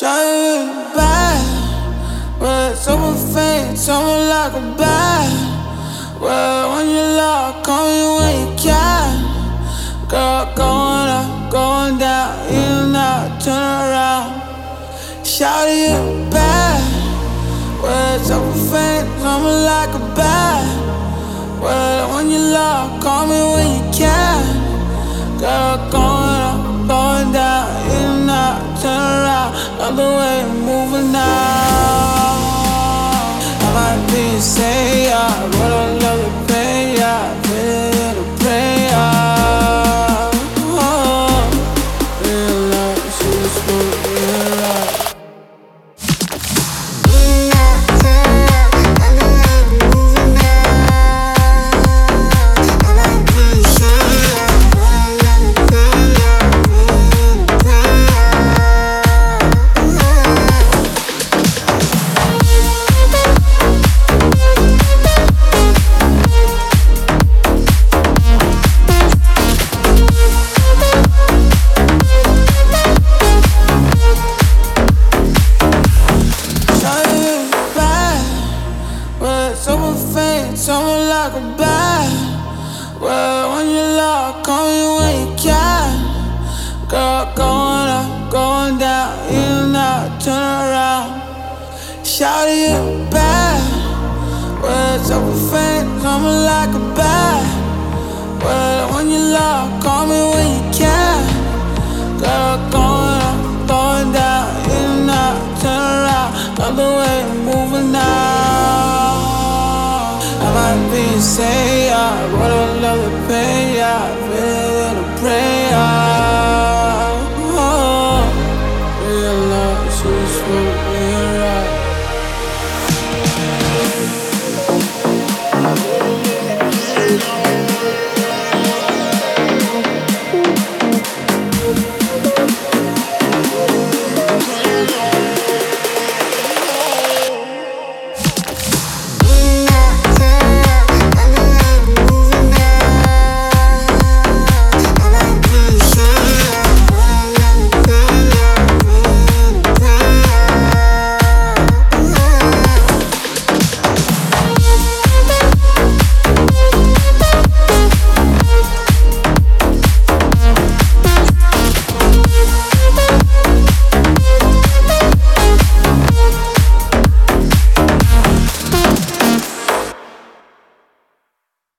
Shine bad, but super faint, someone like a bad. Well, when you love, call me when you can. Girl, going up, going down, and out, turn around. Shout you bad, well, super faint, someone like a bad. Well, when you love, call me when you can. Girl, around, other way, faint, someone like a bad. Well, when you love, me when you can. Girl, going up, going down, and out, turn around. Shout you bad, well, super faint, someone like a bad. Well, when you love, call me when you can. Girl, going up, going down, and out, turn around, other way, moving now. I might be a sayer, but I love the pain.